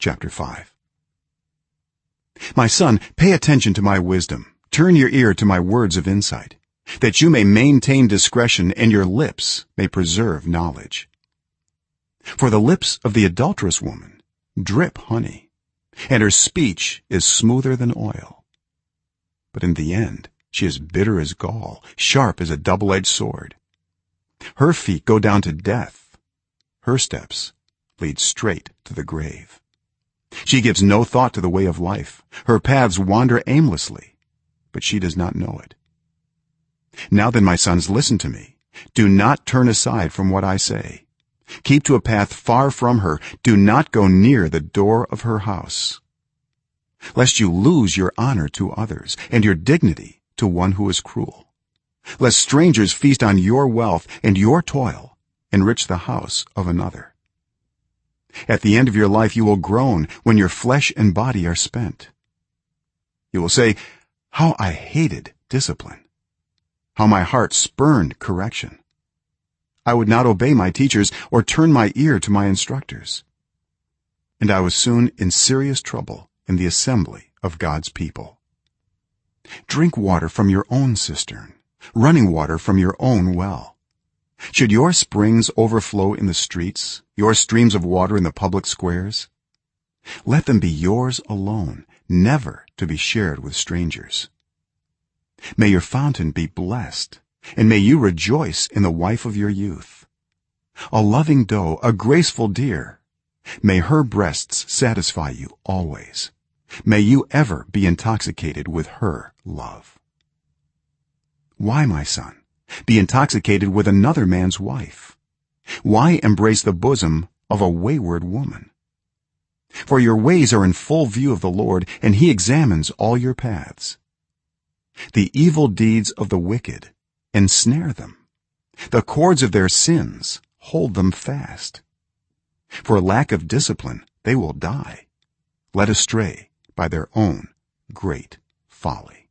chapter 5 my son pay attention to my wisdom. Turn your ear to my words of insight that you may maintain discretion and your lips may preserve knowledge. For the lips of the adulterous woman drip honey and her speech is smoother than oil. But in the end she is bitter as gall sharp as a double-edged sword. Her feet go down to death. Her steps lead straight to the grave she gives no thought to the way of life. Her paths wander aimlessly but she does not know it. Now then my sons listen to me. Do not turn aside from what i say. Keep to a path far from her. Do not go near the door of her house lest you lose your honor to others and your dignity to one who is cruel. Lest strangers feast on your wealth and your toil enrich the house of another at the end of your life you will groan when your flesh and body are spent. You will say how i hated discipline. How my heart spurned correction. I would not obey my teachers or turn my ear to my instructors. And i was soon in serious trouble in the assembly of god's people. Drink water from your own cistern running water from your own well. Should your springs overflow in the streets your streams of water in the public squares? Let them be yours alone never to be shared with strangers. May your fountain be blessed and may you rejoice in the wife of your youth. A loving doe a graceful deer may her breasts satisfy you always. May you ever be intoxicated with her love. Why my son be intoxicated with another man's wife why embrace the bosom of a wayward woman? For your ways are in full view of the lord and he examines all your paths. The evil deeds of the wicked ensnare them. The cords of their sins hold them fast. For lack of discipline they will die led astray by their own great folly